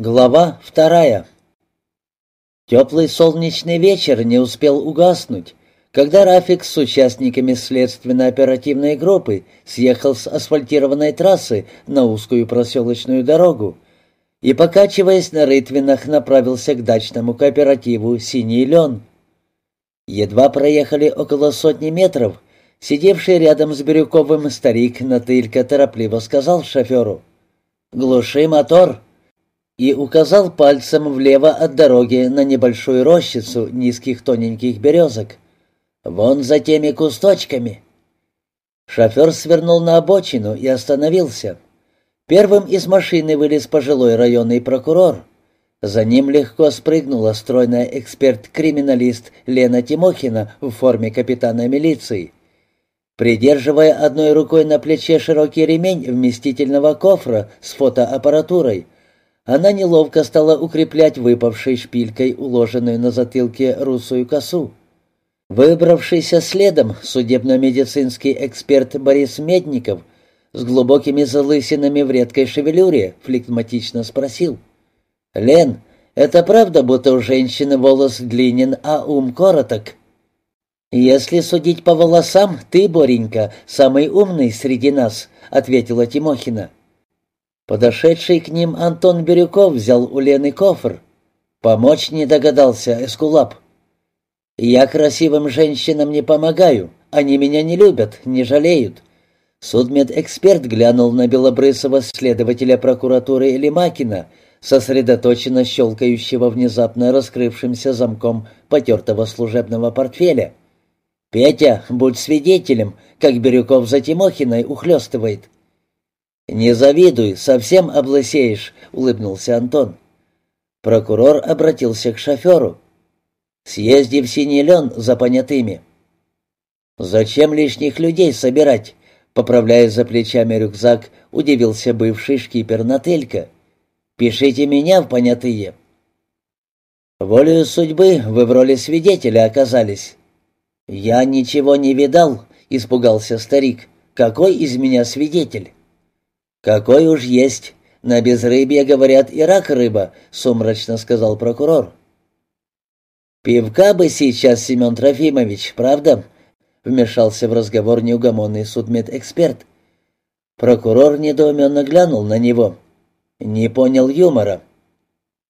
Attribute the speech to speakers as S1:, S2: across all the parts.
S1: Глава вторая. Теплый солнечный вечер не успел угаснуть, когда Рафик с участниками следственно-оперативной группы съехал с асфальтированной трассы на узкую проселочную дорогу и, покачиваясь на рытвинах, направился к дачному кооперативу «Синий лен». Едва проехали около сотни метров, сидевший рядом с Бирюковым старик Натылька торопливо сказал шоферу «Глуши мотор» и указал пальцем влево от дороги на небольшую рощицу низких тоненьких березок. «Вон за теми кусточками». Шофер свернул на обочину и остановился. Первым из машины вылез пожилой районный прокурор. За ним легко спрыгнула стройная эксперт-криминалист Лена Тимохина в форме капитана милиции. Придерживая одной рукой на плече широкий ремень вместительного кофра с фотоаппаратурой, она неловко стала укреплять выпавшей шпилькой уложенную на затылке русую косу. Выбравшийся следом судебно-медицинский эксперт Борис Медников с глубокими залысинами в редкой шевелюре флегматично спросил. «Лен, это правда, будто у женщины волос длинен, а ум короток?» «Если судить по волосам, ты, Боренька, самый умный среди нас», — ответила Тимохина. Подошедший к ним Антон Бирюков взял у Лены кофр. Помочь не догадался Эскулап. «Я красивым женщинам не помогаю. Они меня не любят, не жалеют». Судмедэксперт глянул на белобрысого следователя прокуратуры Элимакина, сосредоточенно щелкающего внезапно раскрывшимся замком потертого служебного портфеля. «Петя, будь свидетелем, как Бирюков за Тимохиной ухлёстывает». «Не завидуй, совсем облысеешь», — улыбнулся Антон. Прокурор обратился к шоферу. «Съезди в Синий Лен за понятыми». «Зачем лишних людей собирать?» Поправляя за плечами рюкзак, удивился бывший шкипер Нателька. «Пишите меня в понятые». «Волею судьбы вы в роли свидетеля оказались». «Я ничего не видал», — испугался старик. «Какой из меня свидетель?» «Какой уж есть. На безрыбье, говорят, и рак рыба», — сумрачно сказал прокурор. «Пивка бы сейчас, Семен Трофимович, правда?» — вмешался в разговор неугомонный судмедэксперт. Прокурор недоуменно глянул на него. Не понял юмора.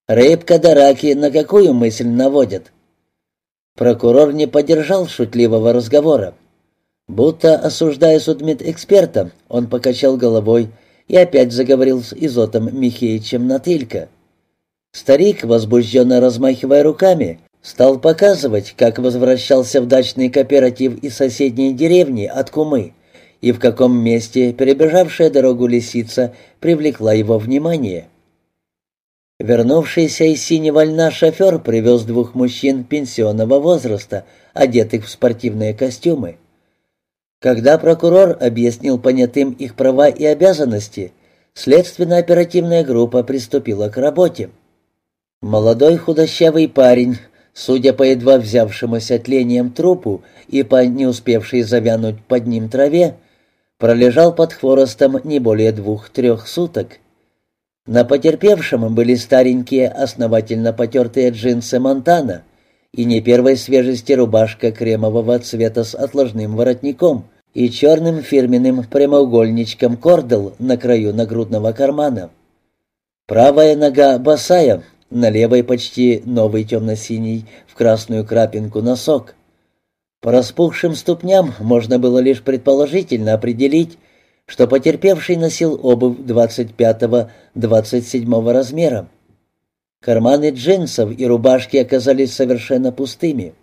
S1: «Рыбка да раки на какую мысль наводят?» Прокурор не поддержал шутливого разговора. Будто, осуждая судмедэксперта, он покачал головой и опять заговорил с Изотом Михеичем Натылько. Старик, возбужденно размахивая руками, стал показывать, как возвращался в дачный кооператив из соседней деревни от Кумы, и в каком месте перебежавшая дорогу лисица привлекла его внимание. Вернувшийся из синего льна шофер привез двух мужчин пенсионного возраста, одетых в спортивные костюмы. Когда прокурор объяснил понятым их права и обязанности, следственно-оперативная группа приступила к работе. Молодой худощавый парень, судя по едва взявшемуся тлением трупу и по не успевшей завянуть под ним траве, пролежал под хворостом не более двух-трех суток. На потерпевшем были старенькие, основательно потертые джинсы Монтана и не первой свежести рубашка кремового цвета с отложным воротником и черным фирменным прямоугольничком кордел на краю нагрудного кармана. Правая нога босая, на левой почти новый темно-синий в красную крапинку носок. По распухшим ступням можно было лишь предположительно определить, что потерпевший носил обувь 25-27 размера. Карманы джинсов и рубашки оказались совершенно пустыми.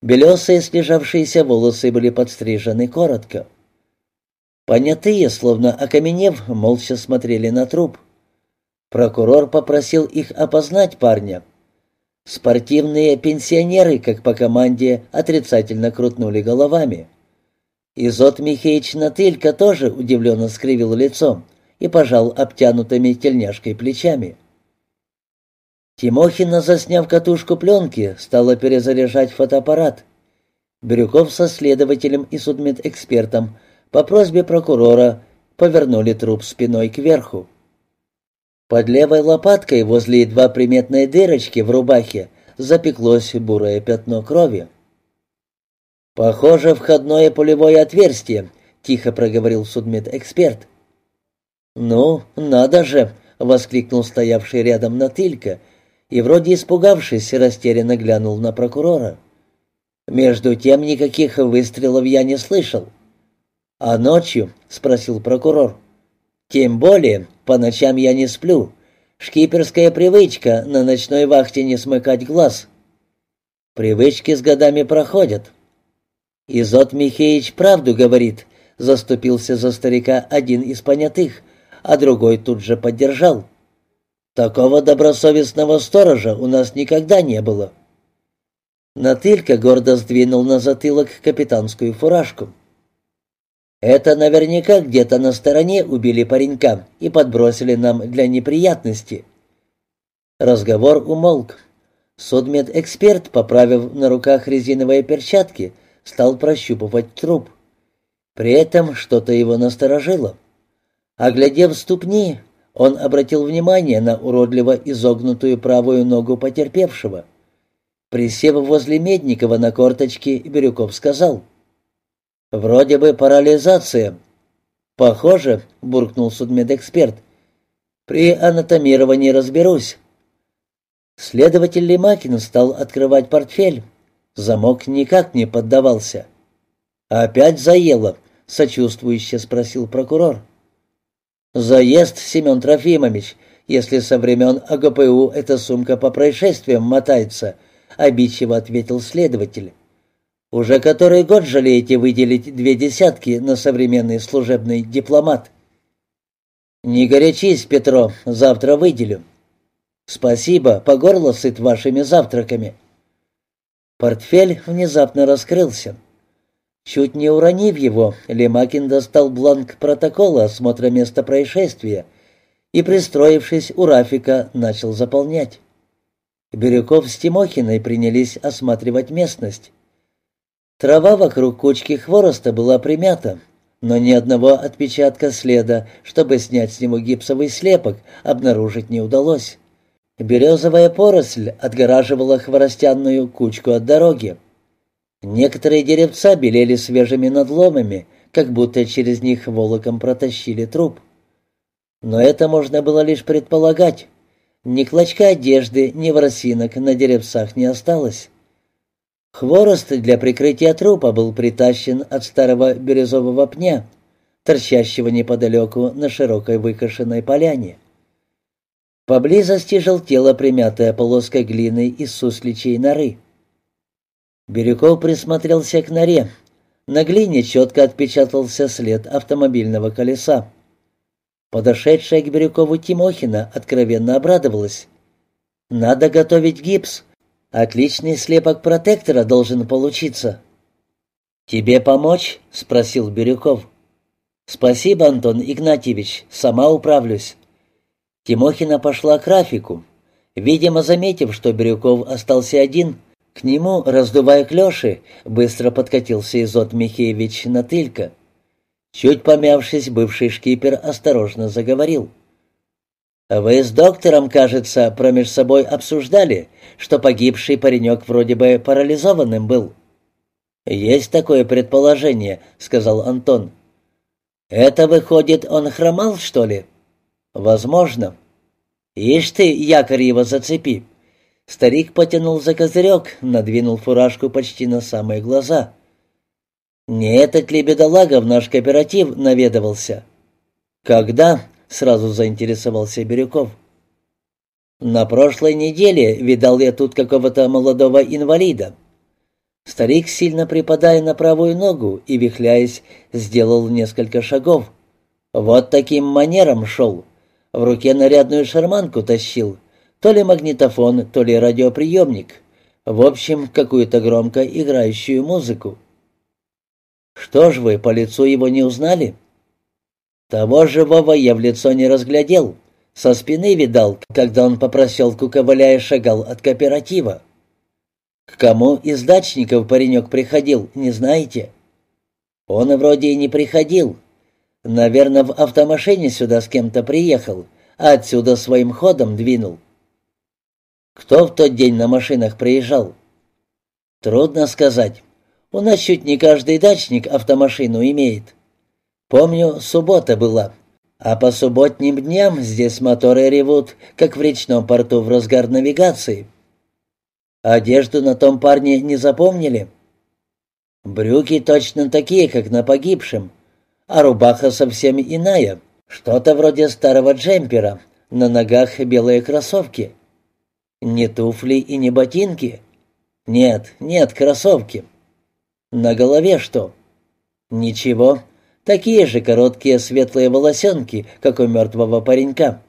S1: Белесые слежавшиеся волосы были подстрижены коротко. Понятые, словно окаменев, молча смотрели на труп. Прокурор попросил их опознать парня. Спортивные пенсионеры, как по команде, отрицательно крутнули головами. Изот Михеич Натылька тоже удивленно скривил лицом и пожал обтянутыми тельняшкой плечами. Тимохина, засняв катушку пленки, стала перезаряжать фотоаппарат. Брюков со следователем и судмедэкспертом по просьбе прокурора повернули труп спиной кверху. Под левой лопаткой возле едва приметной дырочки в рубахе запеклось бурое пятно крови. «Похоже, входное пулевое отверстие», — тихо проговорил судмедэксперт. «Ну, надо же!» — воскликнул стоявший рядом Натылька и, вроде испугавшись, растерянно глянул на прокурора. «Между тем никаких выстрелов я не слышал». «А ночью?» — спросил прокурор. «Тем более, по ночам я не сплю. Шкиперская привычка на ночной вахте не смыкать глаз». «Привычки с годами проходят». «Изот Михеич правду говорит», — заступился за старика один из понятых, а другой тут же поддержал. «Такого добросовестного сторожа у нас никогда не было». Натылька гордо сдвинул на затылок капитанскую фуражку. «Это наверняка где-то на стороне убили паренька и подбросили нам для неприятности». Разговор умолк. Судмедэксперт, поправив на руках резиновые перчатки, стал прощупывать труп. При этом что-то его насторожило. Оглядев ступни, он обратил внимание на уродливо изогнутую правую ногу потерпевшего. Присев возле Медникова на корточки, Бирюков сказал, «Вроде бы парализация». «Похоже», — буркнул судмедэксперт, «при анатомировании разберусь». Следователь Лемакин стал открывать портфель. Замок никак не поддавался. «Опять заело?» — сочувствующе спросил прокурор. «Заезд, Семен Трофимович, если со времен АГПУ эта сумка по происшествиям мотается», — обидчиво ответил следователь. «Уже который год жалеете выделить две десятки на современный служебный дипломат?» «Не горячись, Петро, завтра выделю». «Спасибо, по горло сыт вашими завтраками». Портфель внезапно раскрылся. Чуть не уронив его, Лемакин достал бланк протокола осмотра места происшествия и, пристроившись у Рафика, начал заполнять. Бирюков с Тимохиной принялись осматривать местность. Трава вокруг кучки хвороста была примята, но ни одного отпечатка следа, чтобы снять с него гипсовый слепок, обнаружить не удалось. Березовая поросль отгораживала хворостяную кучку от дороги. Некоторые деревца белели свежими надломами, как будто через них волоком протащили труп. Но это можно было лишь предполагать. Ни клочка одежды, ни воросинок на деревцах не осталось. Хворост для прикрытия трупа был притащен от старого бирюзового пня, торчащего неподалеку на широкой выкошенной поляне. Поблизости желтела примятая полоска глины из сусличей норы. Бирюков присмотрелся к норе. На глине четко отпечатался след автомобильного колеса. Подошедшая к Бирюкову Тимохина откровенно обрадовалась. «Надо готовить гипс. Отличный слепок протектора должен получиться». «Тебе помочь?» — спросил Бирюков. «Спасибо, Антон Игнатьевич, сама управлюсь». Тимохина пошла к Рафику. Видимо, заметив, что Бирюков остался один, — к нему, раздувая клёши, быстро подкатился Изот Михеевич Натылька. Чуть помявшись, бывший шкипер осторожно заговорил. «Вы с доктором, кажется, промеж собой обсуждали, что погибший паренек вроде бы парализованным был». «Есть такое предположение», — сказал Антон. «Это, выходит, он хромал, что ли?» «Возможно». «Ишь ты, якорь его зацепи. Старик потянул за козырек, надвинул фуражку почти на самые глаза. «Не этот ли бедолага в наш кооператив наведывался?» «Когда?» — сразу заинтересовался Бирюков. «На прошлой неделе видал я тут какого-то молодого инвалида». Старик, сильно припадая на правую ногу и вихляясь, сделал несколько шагов. Вот таким манером шел. В руке нарядную шарманку тащил — то ли магнитофон, то ли радиоприемник. В общем, какую-то громко играющую музыку. «Что ж вы, по лицу его не узнали?» «Того живого я в лицо не разглядел. Со спины видал, когда он по проселку ковыляя шагал от кооператива. К кому из дачников паренек приходил, не знаете?» «Он вроде и не приходил. Наверное, в автомашине сюда с кем-то приехал, а отсюда своим ходом двинул. Кто в тот день на машинах приезжал? Трудно сказать. У нас чуть не каждый дачник автомашину имеет. Помню, суббота была. А по субботним дням здесь моторы ревут, как в речном порту в разгар навигации. Одежду на том парне не запомнили? Брюки точно такие, как на погибшем, а рубаха совсем иная, что-то вроде старого джемпера, на ногах белые кроссовки. Не туфли и не ботинки. Нет, нет, кроссовки. На голове что? Ничего, такие же короткие светлые волосенки, как у мертвого паренька.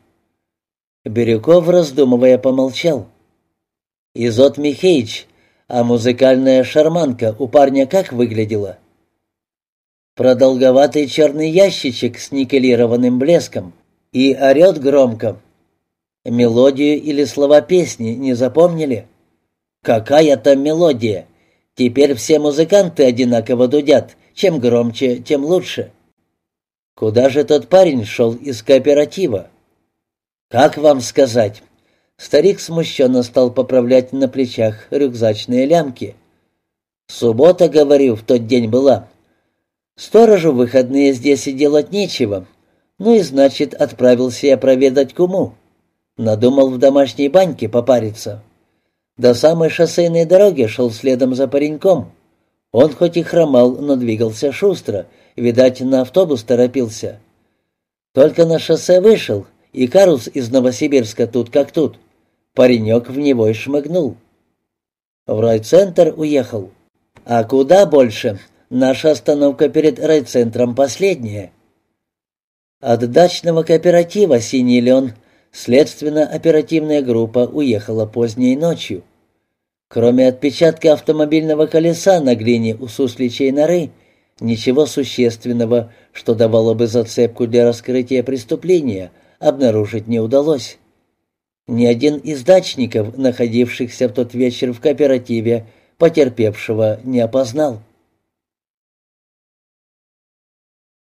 S1: Бирюков, раздумывая, помолчал. «Изот Михеич, а музыкальная шарманка у парня как выглядела?» Продолговатый черный ящичек с никелированным блеском и орет громко. Мелодию или слова песни не запомнили? Какая там мелодия? Теперь все музыканты одинаково дудят. Чем громче, тем лучше. Куда же тот парень шел из кооператива? Как вам сказать? Старик смущенно стал поправлять на плечах рюкзачные лямки. «Суббота, говорю, в тот день была. Сторожу выходные здесь и делать нечего. Ну и, значит, отправился я проведать куму. Надумал в домашней баньке попариться. До самой шоссейной дороги шел следом за пареньком. Он хоть и хромал, но двигался шустро, видать, на автобус торопился. Только на шоссе вышел, и Карус из Новосибирска тут как тут. Паренек в него и шмыгнул. В райцентр уехал. А куда больше? Наша остановка перед райцентром последняя. От дачного кооператива «Синий лен» следственно-оперативная группа уехала поздней ночью. Кроме отпечатка автомобильного колеса на глине у сусличей норы, ничего существенного, что давало бы зацепку для раскрытия преступления, обнаружить не удалось. Ни один из дачников, находившихся в тот вечер в кооперативе, потерпевшего не опознал.